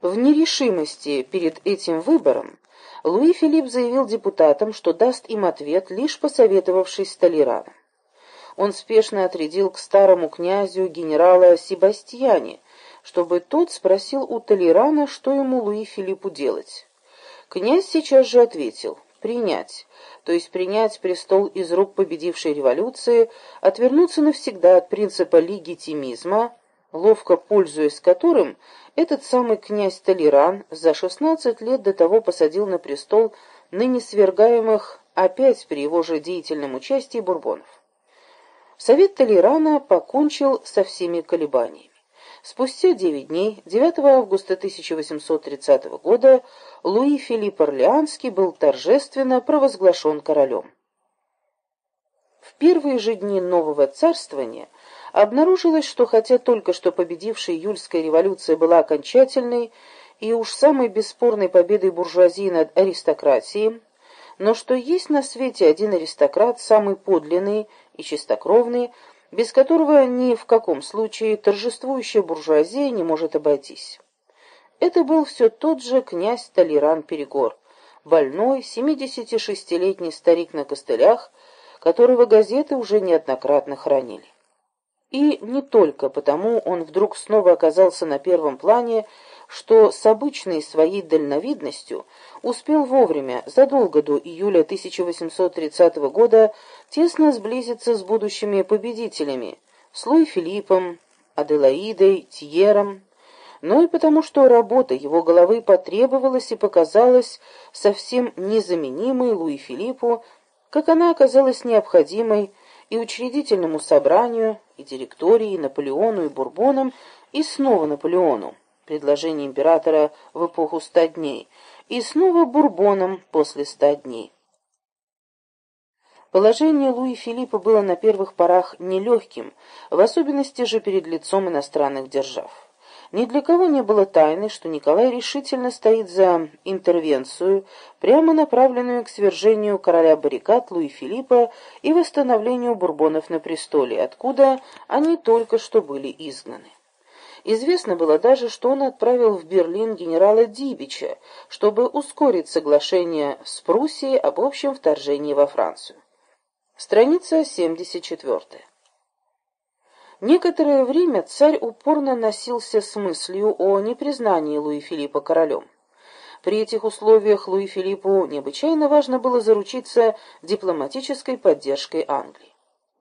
В нерешимости перед этим выбором Луи Филипп заявил депутатам, что даст им ответ, лишь посоветовавшись с Толераном. Он спешно отрядил к старому князю генерала Себастьяне, чтобы тот спросил у Толерана, что ему Луи Филиппу делать. Князь сейчас же ответил «принять», то есть принять престол из рук победившей революции, отвернуться навсегда от принципа легитимизма, ловко пользуясь которым этот самый князь Толеран за 16 лет до того посадил на престол ныне свергаемых опять при его же деятельном участии бурбонов. Совет Толерана покончил со всеми колебаниями. Спустя девять дней, 9 августа 1830 года, Луи Филипп Орлеанский был торжественно провозглашен королем. В первые же дни нового царствования обнаружилось, что хотя только что победившая июльская революция была окончательной и уж самой бесспорной победой буржуазии над аристократией, но что есть на свете один аристократ, самый подлинный и чистокровный, без которого ни в каком случае торжествующая буржуазия не может обойтись. Это был все тот же князь Толеран Перегор, больной, 76-летний старик на костылях, которого газеты уже неоднократно хранили. И не только потому он вдруг снова оказался на первом плане, что с обычной своей дальновидностью успел вовремя, задолго до июля 1830 года, тесно сблизиться с будущими победителями, с Луи Филиппом, Аделаидой, Тьером, но и потому, что работа его головы потребовалась и показалась совсем незаменимой Луи Филиппу, как она оказалась необходимой и учредительному собранию, и директории, и Наполеону, и Бурбонам, и снова Наполеону предложение императора в эпоху ста дней, и снова Бурбоном после ста дней. Положение Луи Филиппа было на первых порах нелегким, в особенности же перед лицом иностранных держав. Ни для кого не было тайны, что Николай решительно стоит за интервенцию, прямо направленную к свержению короля баррикад Луи Филиппа и восстановлению бурбонов на престоле, откуда они только что были изгнаны. Известно было даже, что он отправил в Берлин генерала Дибича, чтобы ускорить соглашение с Пруссией об общем вторжении во Францию. Страница 74. Некоторое время царь упорно носился с мыслью о непризнании Луи Филиппа королем. При этих условиях Луи Филиппу необычайно важно было заручиться дипломатической поддержкой Англии.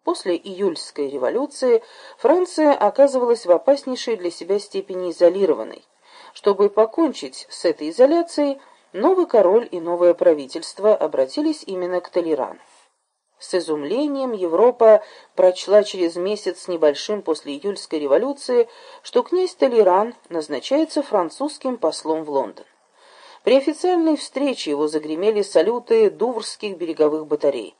После июльской революции Франция оказывалась в опаснейшей для себя степени изолированной. Чтобы покончить с этой изоляцией, новый король и новое правительство обратились именно к Толерану. С изумлением Европа прочла через месяц с небольшим после июльской революции, что князь Толеран назначается французским послом в Лондон. При официальной встрече его загремели салюты дуврских береговых батарей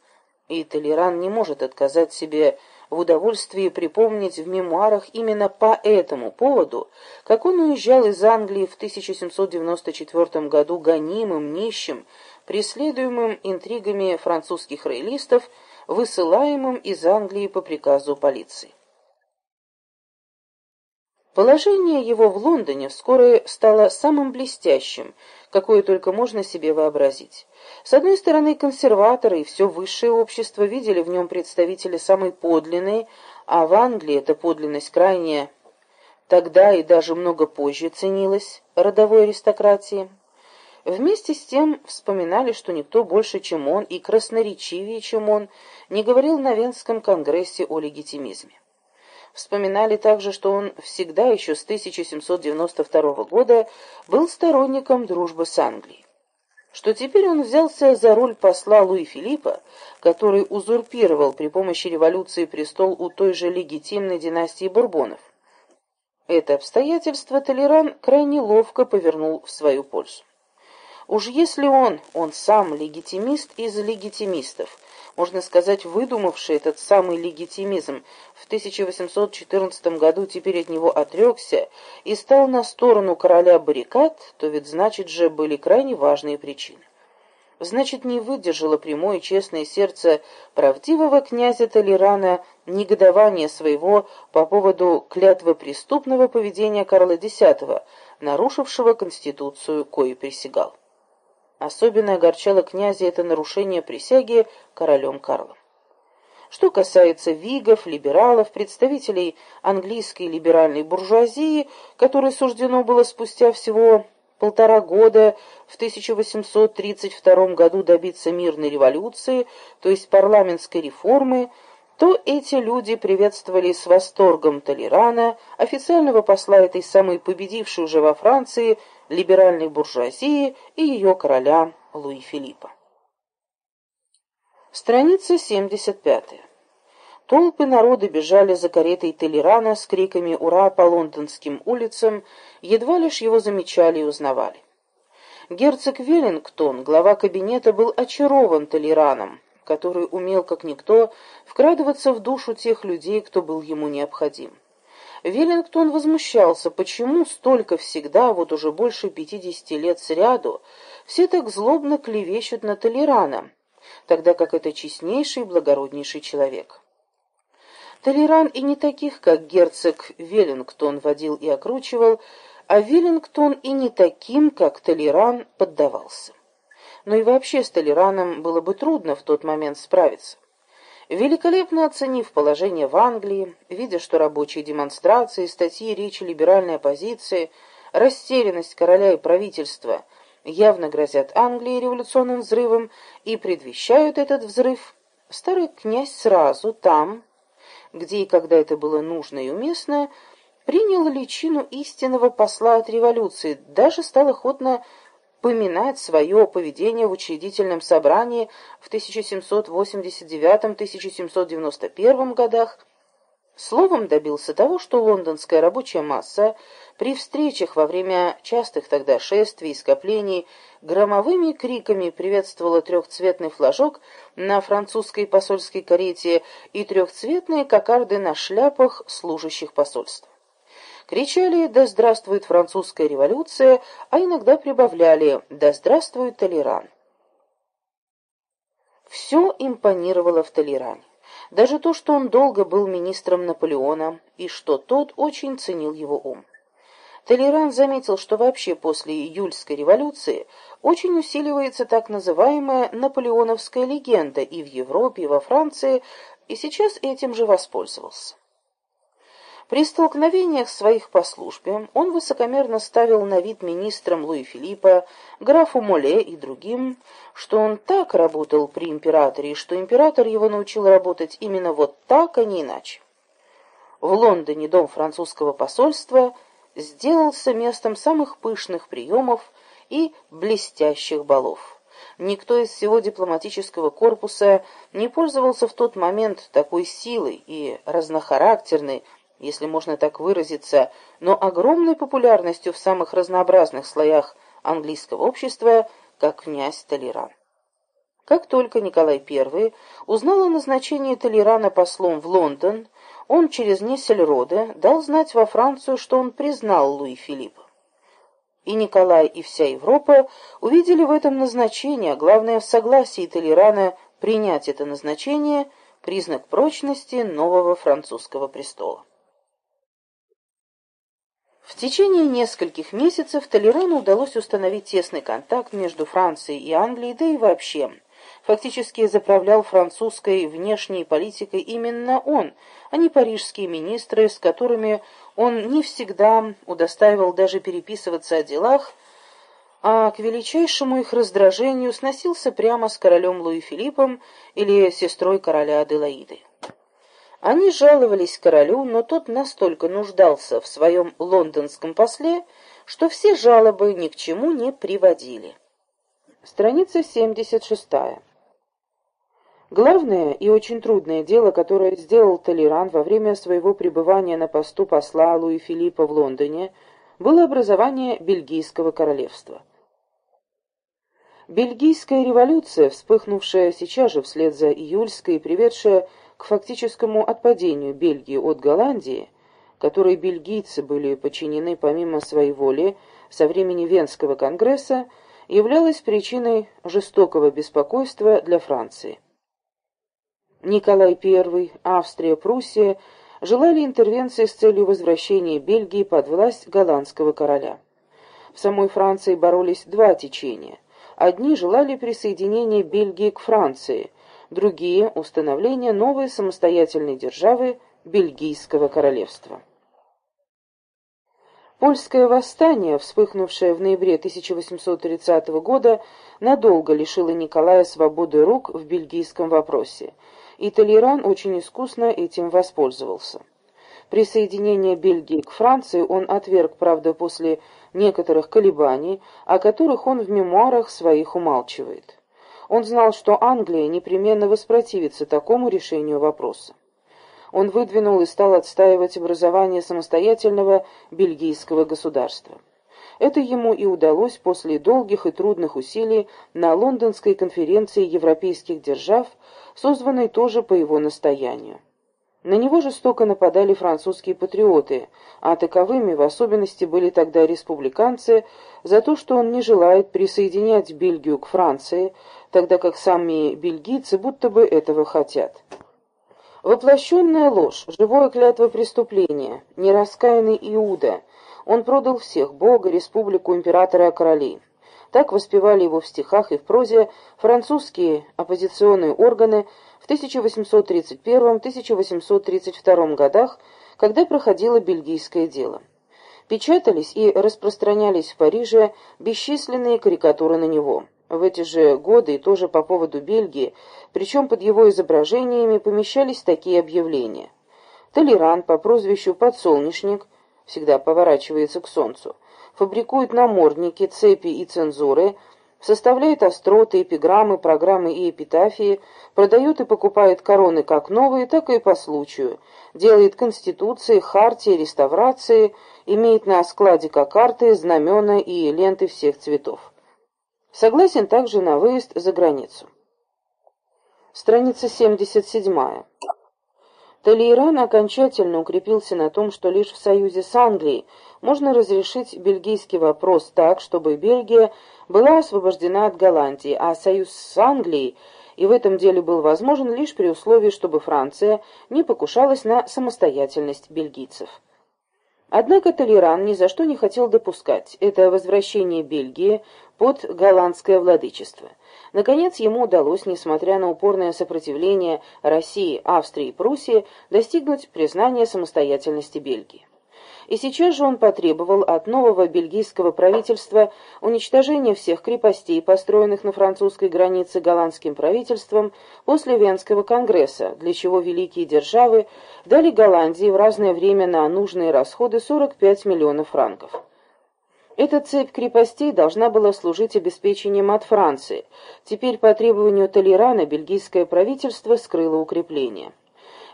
и Толеран не может отказать себе в удовольствии припомнить в мемуарах именно по этому поводу, как он уезжал из Англии в 1794 году гонимым, нищим, преследуемым интригами французских роялистов, высылаемым из Англии по приказу полиции. Положение его в Лондоне вскоре стало самым блестящим, какое только можно себе вообразить. С одной стороны, консерваторы и все высшее общество видели в нем представителя самой подлинной, а в Англии эта подлинность крайне тогда и даже много позже ценилась родовой аристократии. Вместе с тем вспоминали, что никто больше, чем он, и красноречивее, чем он, не говорил на Венском конгрессе о легитимизме. Вспоминали также, что он всегда еще с 1792 года был сторонником дружбы с Англией. Что теперь он взялся за роль посла Луи Филиппа, который узурпировал при помощи революции престол у той же легитимной династии Бурбонов. Это обстоятельство Толеран крайне ловко повернул в свою пользу. Уж если он, он сам легитимист из легитимистов, можно сказать, выдумавший этот самый легитимизм, в 1814 году теперь от него отрекся и стал на сторону короля баррикад, то ведь значит же были крайне важные причины. Значит, не выдержало прямое честное сердце правдивого князя Толерана негодования своего по поводу клятвы преступного поведения Карла X, нарушившего Конституцию, кое присягал. Особенно огорчало князя это нарушение присяги королем Карлом. Что касается вигов, либералов, представителей английской либеральной буржуазии, которой суждено было спустя всего полтора года в 1832 году добиться мирной революции, то есть парламентской реформы, то эти люди приветствовали с восторгом Толерана, официального посла этой самой победившей уже во Франции либеральной буржуазии и ее короля Луи Филиппа. Страница 75. Толпы народа бежали за каретой Толерана с криками «Ура!» по лондонским улицам, едва лишь его замечали и узнавали. Герцог Веллингтон, глава кабинета, был очарован Толераном, который умел, как никто, вкрадываться в душу тех людей, кто был ему необходим. Веллингтон возмущался, почему столько всегда, вот уже больше пятидесяти лет сряду, все так злобно клевещут на Толерана, тогда как это честнейший и благороднейший человек. Толеран и не таких, как герцог Веллингтон водил и окручивал, а Веллингтон и не таким, как Толеран, поддавался. Но и вообще с Толераном было бы трудно в тот момент справиться. Великолепно оценив положение в Англии, видя, что рабочие демонстрации, статьи, речи либеральной оппозиции, растерянность короля и правительства явно грозят Англии революционным взрывом и предвещают этот взрыв, старый князь сразу там, где и когда это было нужно и уместно, принял личину истинного посла от революции, даже стал охотно поминать свое поведение в учредительном собрании в 1789-1791 годах, словом добился того, что лондонская рабочая масса при встречах во время частых тогда шествий и скоплений громовыми криками приветствовала трехцветный флажок на французской посольской карете и трехцветные кокарды на шляпах служащих посольств. Кричали «Да здравствует французская революция», а иногда прибавляли «Да здравствует Толеран». Все импонировало в Толеране. Даже то, что он долго был министром Наполеона, и что тот очень ценил его ум. Толеран заметил, что вообще после июльской революции очень усиливается так называемая наполеоновская легенда и в Европе, и во Франции, и сейчас этим же воспользовался. При столкновениях своих по службе он высокомерно ставил на вид министрам Луи Филиппа, графу Моле и другим, что он так работал при императоре, и что император его научил работать именно вот так, а не иначе. В Лондоне дом французского посольства сделался местом самых пышных приемов и блестящих балов. Никто из всего дипломатического корпуса не пользовался в тот момент такой силой и разнохарактерной, если можно так выразиться, но огромной популярностью в самых разнообразных слоях английского общества, как князь Толеран. Как только Николай I узнал о назначении Толерана послом в Лондон, он через Нессельроде дал знать во Францию, что он признал Луи Филиппа. И Николай, и вся Европа увидели в этом назначение, а главное в согласии Толерана принять это назначение, признак прочности нового французского престола. В течение нескольких месяцев Толерану удалось установить тесный контакт между Францией и Англией, да и вообще. Фактически заправлял французской внешней политикой именно он, а не парижские министры, с которыми он не всегда удостаивал даже переписываться о делах, а к величайшему их раздражению сносился прямо с королем Луи Филиппом или сестрой короля Аделаиды. Они жаловались королю, но тот настолько нуждался в своем лондонском после, что все жалобы ни к чему не приводили. Страница 76. Главное и очень трудное дело, которое сделал Толеран во время своего пребывания на посту посла Луи Филиппа в Лондоне, было образование Бельгийского королевства. Бельгийская революция, вспыхнувшая сейчас же вслед за июльской и приведшая к фактическому отпадению Бельгии от Голландии, которой бельгийцы были подчинены помимо своей воли со времени Венского конгресса, являлась причиной жестокого беспокойства для Франции. Николай I, Австрия, Пруссия желали интервенции с целью возвращения Бельгии под власть голландского короля. В самой Франции боролись два течения. Одни желали присоединения Бельгии к Франции, другие – установления новой самостоятельной державы Бельгийского королевства. Польское восстание, вспыхнувшее в ноябре 1830 года, надолго лишило Николая свободы рук в бельгийском вопросе, и Толеран очень искусно этим воспользовался. Присоединение Бельгии к Франции он отверг, правда, после некоторых колебаний, о которых он в мемуарах своих умалчивает. Он знал, что Англия непременно воспротивится такому решению вопроса он выдвинул и стал отстаивать образование самостоятельного бельгийского государства. Это ему и удалось после долгих и трудных усилий на Лондонской конференции европейских держав, созванной тоже по его настоянию. На него жестоко нападали французские патриоты, а таковыми в особенности были тогда республиканцы, за то, что он не желает присоединять Бельгию к Франции, тогда как сами бельгийцы будто бы этого хотят. Воплощенная ложь, живое клятво преступления, нераскаянный Иуда. Он продал всех, Бога, республику, императора, королей. Так воспевали его в стихах и в прозе французские оппозиционные органы в 1831-1832 годах, когда проходило бельгийское дело. Печатались и распространялись в Париже бесчисленные карикатуры на него. В эти же годы и тоже по поводу Бельгии, причем под его изображениями помещались такие объявления. Толеран по прозвищу «Подсолнечник» всегда поворачивается к солнцу, фабрикует намордники, цепи и цензуры, составляет остроты, эпиграммы, программы и эпитафии, продает и покупает короны как новые, так и по случаю, делает конституции, хартии, реставрации, имеет на складе кокарты, знамена и ленты всех цветов. Согласен также на выезд за границу. Страница 77. Толейран окончательно укрепился на том, что лишь в союзе с Англией можно разрешить бельгийский вопрос так, чтобы Бельгия была освобождена от Голландии, а союз с Англией и в этом деле был возможен лишь при условии, чтобы Франция не покушалась на самостоятельность бельгийцев. Однако Толеран ни за что не хотел допускать это возвращение Бельгии под голландское владычество. Наконец, ему удалось, несмотря на упорное сопротивление России, Австрии и Пруссии, достигнуть признания самостоятельности Бельгии. И сейчас же он потребовал от нового бельгийского правительства уничтожения всех крепостей, построенных на французской границе голландским правительством после Венского конгресса, для чего великие державы дали Голландии в разное время на нужные расходы 45 миллионов франков. Эта цепь крепостей должна была служить обеспечением от Франции. Теперь по требованию Толерана бельгийское правительство скрыло укрепление.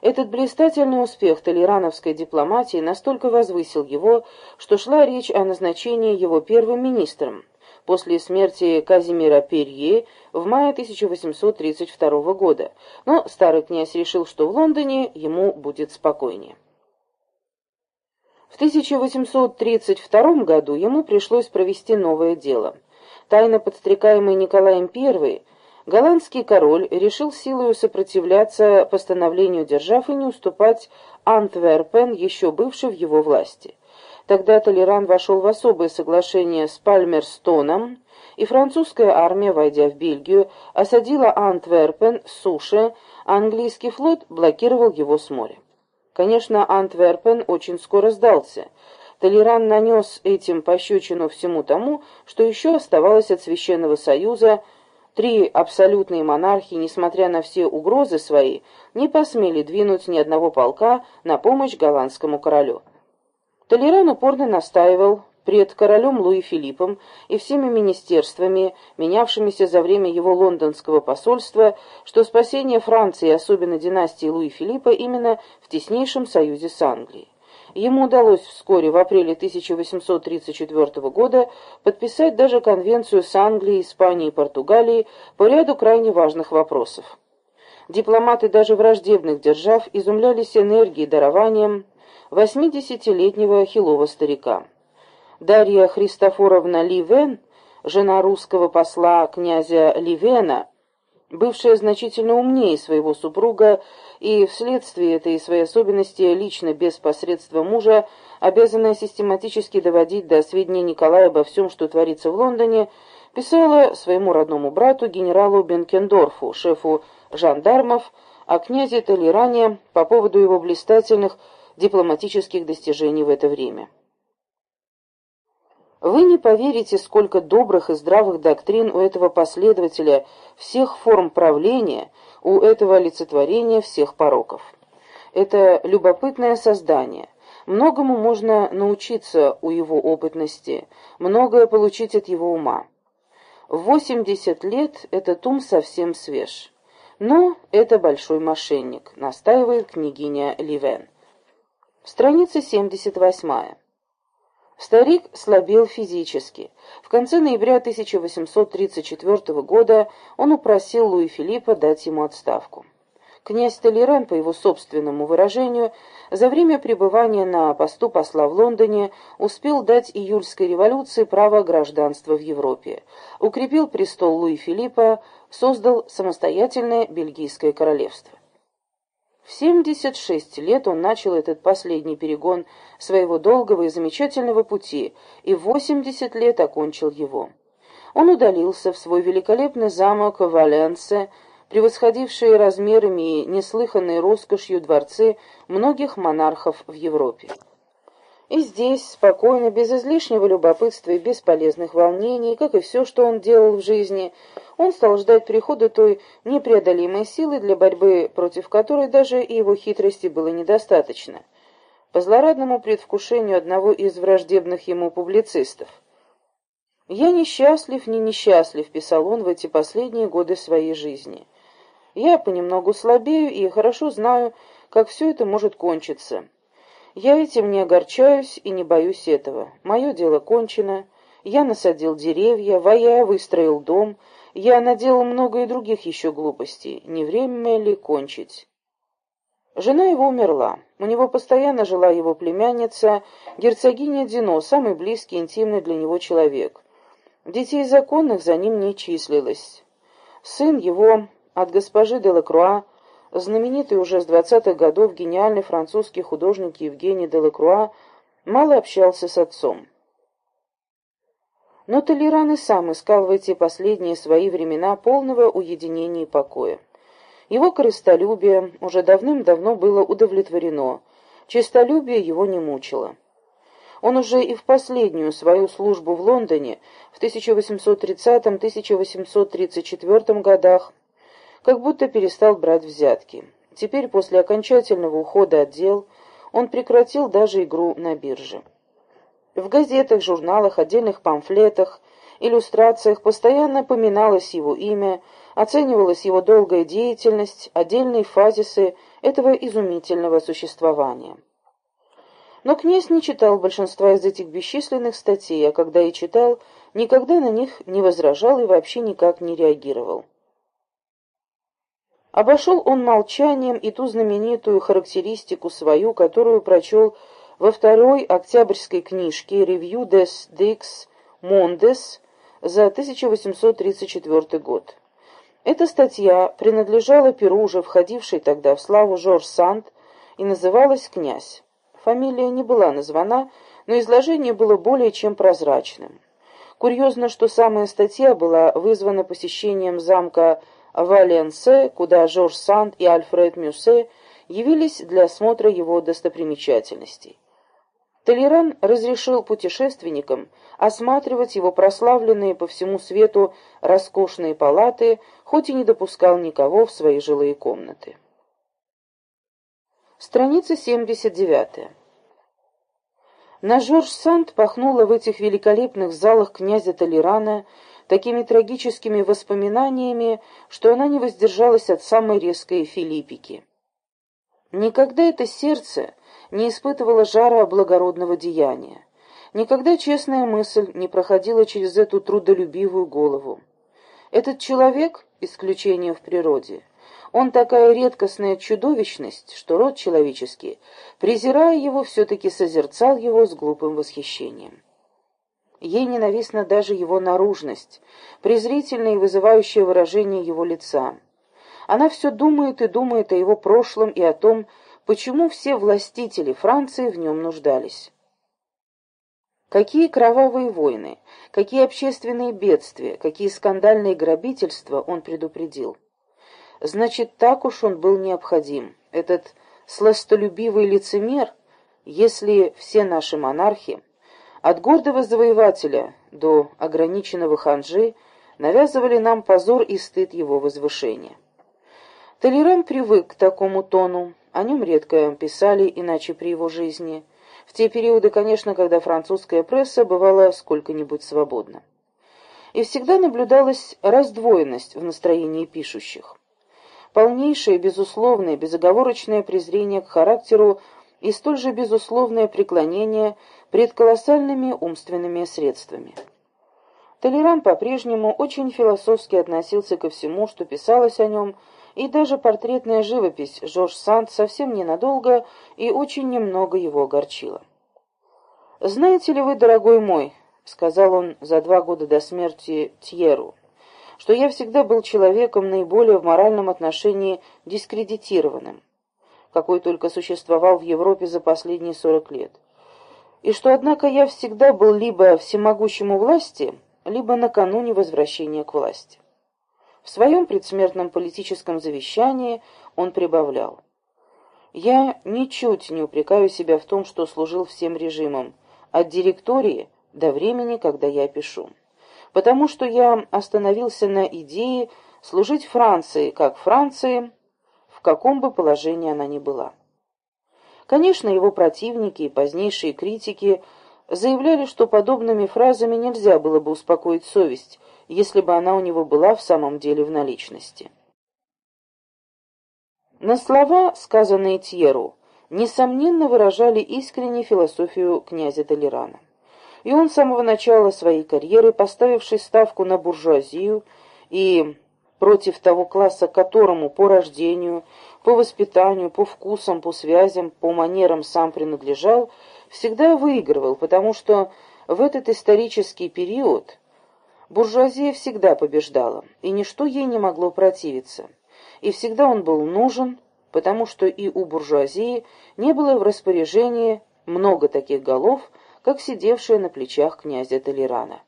Этот блистательный успех толерановской дипломатии настолько возвысил его, что шла речь о назначении его первым министром после смерти Казимира Перье в мае 1832 года, но старый князь решил, что в Лондоне ему будет спокойнее. В 1832 году ему пришлось провести новое дело. Тайно подстрекаемый Николаем I голландский король решил силою сопротивляться постановлению держав и не уступать Антверпен, еще бывший в его власти. Тогда Толеран вошел в особое соглашение с Пальмерстоном, и французская армия, войдя в Бельгию, осадила Антверпен с суши, а английский флот блокировал его с моря. Конечно, Антверпен очень скоро сдался. Толеран нанес этим пощечину всему тому, что еще оставалось от Священного Союза, Три абсолютные монархии, несмотря на все угрозы свои, не посмели двинуть ни одного полка на помощь голландскому королю. Толеран упорно настаивал пред королем Луи Филиппом и всеми министерствами, менявшимися за время его лондонского посольства, что спасение Франции, особенно династии Луи Филиппа, именно в теснейшем союзе с Англией. Ему удалось вскоре, в апреле 1834 года, подписать даже конвенцию с Англией, Испанией и Португалией по ряду крайне важных вопросов. Дипломаты даже враждебных держав изумлялись энергией и дарованием 80-летнего хилого старика. Дарья Христофоровна Ливен, жена русского посла князя Ливена, бывшая значительно умнее своего супруга и вследствие этой своей особенности лично без посредства мужа обязанная систематически доводить до сведения Николая обо всем, что творится в Лондоне, писала своему родному брату, генералу Бенкендорфу, шефу жандармов, о князе Толеране по поводу его блистательных дипломатических достижений в это время. Вы не поверите, сколько добрых и здравых доктрин у этого последователя всех форм правления, у этого олицетворения всех пороков. Это любопытное создание. Многому можно научиться у его опытности, многое получить от его ума. В 80 лет этот ум совсем свеж. Но это большой мошенник, настаивает княгиня Ливен. Страница 78. Старик слабел физически. В конце ноября 1834 года он упросил Луи Филиппа дать ему отставку. Князь Толеран, по его собственному выражению, за время пребывания на посту посла в Лондоне успел дать июльской революции право гражданства в Европе, укрепил престол Луи Филиппа, создал самостоятельное Бельгийское королевство. В 76 лет он начал этот последний перегон своего долгого и замечательного пути, и в 80 лет окончил его. Он удалился в свой великолепный замок Валенсе, превосходивший размерами и неслыханной роскошью дворцы многих монархов в Европе. И здесь, спокойно, без излишнего любопытства и бесполезных волнений, как и все, что он делал в жизни, он стал ждать прихода той непреодолимой силы, для борьбы против которой даже и его хитрости было недостаточно. По злорадному предвкушению одного из враждебных ему публицистов. «Я несчастлив, не несчастлив», — писал он в эти последние годы своей жизни. «Я понемногу слабею и хорошо знаю, как все это может кончиться». Я этим не огорчаюсь и не боюсь этого. Мое дело кончено. Я насадил деревья, воя выстроил дом, я наделал много и других еще глупостей. Не время ли кончить? Жена его умерла. У него постоянно жила его племянница, герцогиня Дино, самый близкий, интимный для него человек. Детей законных за ним не числилось. Сын его от госпожи Делакруа, знаменитый уже с двадцатых годов гениальный французский художник Евгений Делакруа, мало общался с отцом. Но Толеран и сам искал в эти последние свои времена полного уединения и покоя. Его корыстолюбие уже давным-давно было удовлетворено, честолюбие его не мучило. Он уже и в последнюю свою службу в Лондоне в 1830-1834 годах как будто перестал брать взятки. Теперь, после окончательного ухода от дел, он прекратил даже игру на бирже. В газетах, журналах, отдельных памфлетах, иллюстрациях постоянно поминалось его имя, оценивалась его долгая деятельность, отдельные фазисы этого изумительного существования. Но князь не читал большинства из этих бесчисленных статей, а когда и читал, никогда на них не возражал и вообще никак не реагировал. Обошел он молчанием и ту знаменитую характеристику свою, которую прочел во второй октябрьской книжке «Review des Dix Mondes» за 1834 год. Эта статья принадлежала перу, входившей тогда в славу Жорж Санд, и называлась «Князь». Фамилия не была названа, но изложение было более чем прозрачным. Курьезно, что самая статья была вызвана посещением замка Валенсе, куда Жорж Санд и Альфред Мюссе явились для осмотра его достопримечательностей. Толеран разрешил путешественникам осматривать его прославленные по всему свету роскошные палаты, хоть и не допускал никого в свои жилые комнаты. Страница 79. На Жорж Санд пахнуло в этих великолепных залах князя Толерана такими трагическими воспоминаниями, что она не воздержалась от самой резкой филиппики. Никогда это сердце не испытывала жара благородного деяния. Никогда честная мысль не проходила через эту трудолюбивую голову. Этот человек — исключение в природе. Он такая редкостная чудовищность, что род человеческий, презирая его, все-таки созерцал его с глупым восхищением. Ей ненавистна даже его наружность, презрительное и вызывающее выражение его лица. Она все думает и думает о его прошлом и о том, почему все властители Франции в нем нуждались. Какие кровавые войны, какие общественные бедствия, какие скандальные грабительства он предупредил. Значит, так уж он был необходим, этот сластолюбивый лицемер, если все наши монархи, от гордого завоевателя до ограниченного ханжи, навязывали нам позор и стыд его возвышения. Толеран привык к такому тону, о нем редко писали, иначе при его жизни. В те периоды, конечно, когда французская пресса бывала сколько-нибудь свободна. И всегда наблюдалась раздвоенность в настроении пишущих полнейшее, безусловное, безоговорочное презрение к характеру и столь же безусловное преклонение пред колоссальными умственными средствами. Толеран по-прежнему очень философски относился ко всему, что писалось о нем, и даже портретная живопись Жорж Санд совсем ненадолго и очень немного его огорчила. «Знаете ли вы, дорогой мой, — сказал он за два года до смерти Тьеру, — что я всегда был человеком наиболее в моральном отношении дискредитированным, какой только существовал в Европе за последние сорок лет, и что, однако, я всегда был либо всемогущему власти, либо накануне возвращения к власти. В своем предсмертном политическом завещании он прибавлял. «Я ничуть не упрекаю себя в том, что служил всем режимам, от директории до времени, когда я пишу потому что я остановился на идее служить Франции, как Франции, каком бы положении она ни была. Конечно, его противники и позднейшие критики заявляли, что подобными фразами нельзя было бы успокоить совесть, если бы она у него была в самом деле в наличности. На слова, сказанные Тьеру, несомненно выражали искренне философию князя Толерана и он с самого начала своей карьеры, поставивший ставку на буржуазию и против того класса, которому по рождению, по воспитанию, по вкусам, по связям, по манерам сам принадлежал, всегда выигрывал, потому что в этот исторический период буржуазия всегда побеждала, и ничто ей не могло противиться. И всегда он был нужен, потому что и у буржуазии не было в распоряжении много таких голов, как сидевшая на плечах князя Толерана.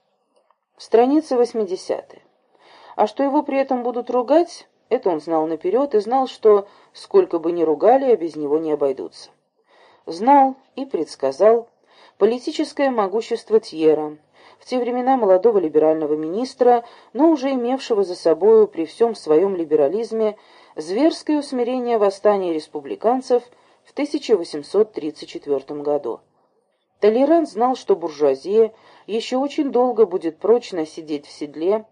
Страница 80. А что его при этом будут ругать, это он знал наперед и знал, что сколько бы ни ругали, а без него не обойдутся. Знал и предсказал политическое могущество Тьера, в те времена молодого либерального министра, но уже имевшего за собою при всем своем либерализме зверское усмирение восстания республиканцев в 1834 году. Толеран знал, что буржуазия еще очень долго будет прочно сидеть в седле,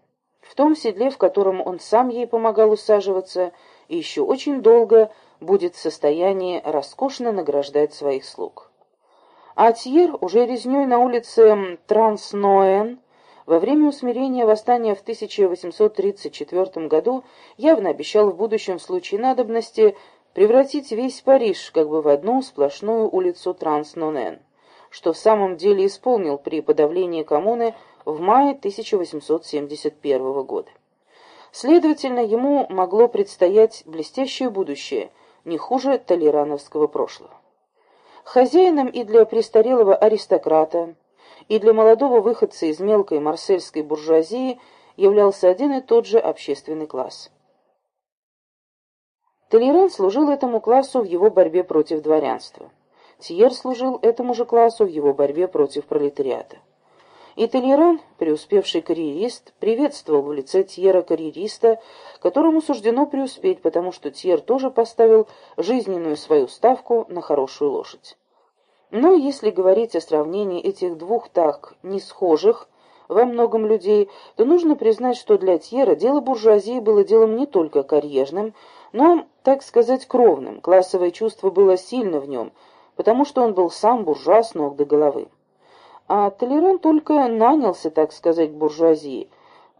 в том седле, в котором он сам ей помогал усаживаться, и еще очень долго будет в состоянии роскошно награждать своих слуг. А Тьер уже резней на улице Трансноэн во время усмирения восстания в 1834 году явно обещал в будущем в случае надобности превратить весь Париж как бы в одну сплошную улицу Трансноэн что в самом деле исполнил при подавлении коммуны в мае 1871 года. Следовательно, ему могло предстоять блестящее будущее, не хуже толерановского прошлого. Хозяином и для престарелого аристократа, и для молодого выходца из мелкой марсельской буржуазии являлся один и тот же общественный класс. Толеран служил этому классу в его борьбе против дворянства. Тьер служил этому же классу в его борьбе против пролетариата. И Толеран, преуспевший карьерист, приветствовал в лице Тьера карьериста, которому суждено преуспеть, потому что Тьер тоже поставил жизненную свою ставку на хорошую лошадь. Но если говорить о сравнении этих двух так не схожих во многом людей, то нужно признать, что для Тьера дело буржуазии было делом не только карьерным, но, так сказать, кровным. Классовое чувство было сильно в нем – потому что он был сам буржуа ног до головы. А Толеран только нанялся, так сказать, буржуазии,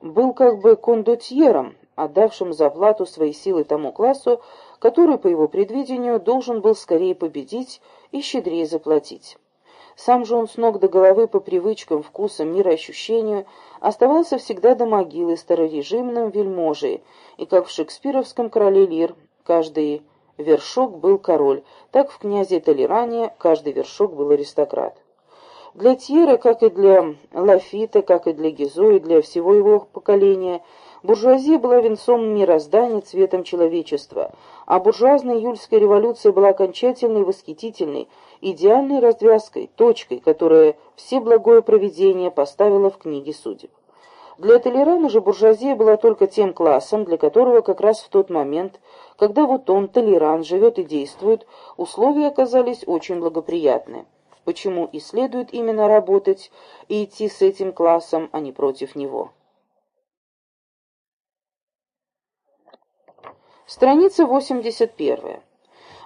был как бы кондотьером, отдавшим за плату свои силы тому классу, который, по его предвидению, должен был скорее победить и щедрее заплатить. Сам же он с ног до головы по привычкам, вкусам, мироощущению оставался всегда до могилы старорежимным вельможей, и, как в шекспировском «Короле Лир», каждый вершок был король, так в князе Толеране каждый вершок был аристократ. Для Тьера, как и для Лафита, как и для Гизо, и для всего его поколения, буржуазия была венцом мироздания, цветом человечества, а буржуазная июльская революция была окончательной, восхитительной, идеальной развязкой, точкой, которая все благое проведение поставило в книге судеб. Для Толерана же буржуазия была только тем классом, для которого как раз в тот момент, когда вот он, Толеран, живет и действует, условия оказались очень благоприятны почему и следует именно работать и идти с этим классом, а не против него. Страница 81.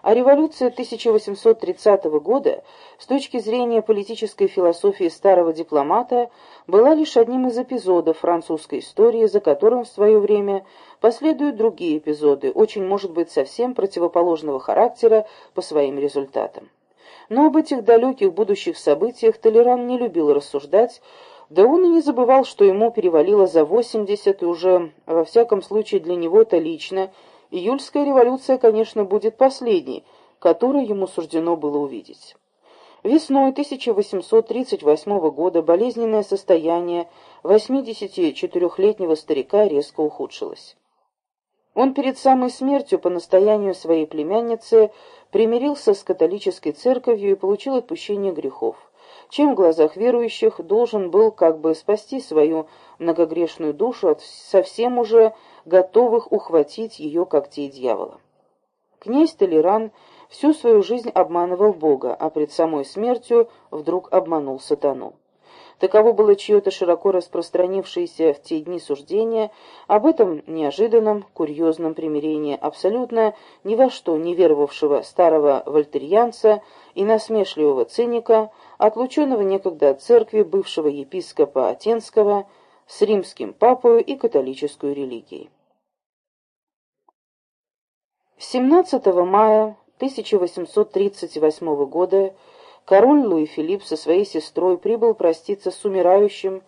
А революция 1830 года с точки зрения политической философии старого дипломата была лишь одним из эпизодов французской истории, за которым в свое время последуют другие эпизоды, очень, может быть, совсем противоположного характера по своим результатам. Но об этих далеких будущих событиях Толеран не любил рассуждать, да он и не забывал, что ему перевалило за 80, и уже, во всяком случае для него-то лично, июльская революция, конечно, будет последней, которую ему суждено было увидеть. Весной 1838 года болезненное состояние 84-летнего старика резко ухудшилось. Он перед самой смертью по настоянию своей племянницы примирился с католической церковью и получил отпущение грехов, чем в глазах верующих должен был как бы спасти свою многогрешную душу от совсем уже готовых ухватить ее когтей дьявола. Князь Толеран всю свою жизнь обманывал Бога, а пред самой смертью вдруг обманул сатану. Таково было чье-то широко распространившееся в те дни суждение об этом неожиданном, курьезном примирении абсолютно ни во что не веровавшего старого вольтерьянца и насмешливого циника, отлученного некогда от церкви бывшего епископа Атенского с римским папою и католической религией. 17 мая 1838 года король Луи Филипп со своей сестрой прибыл проститься с умирающим,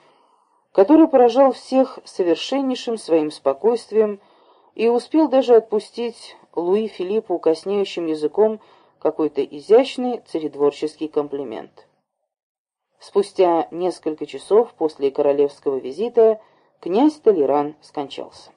который поражал всех совершеннейшим своим спокойствием и успел даже отпустить Луи Филиппу коснеющим языком какой-то изящный царедворческий комплимент. Спустя несколько часов после королевского визита князь Толеран скончался.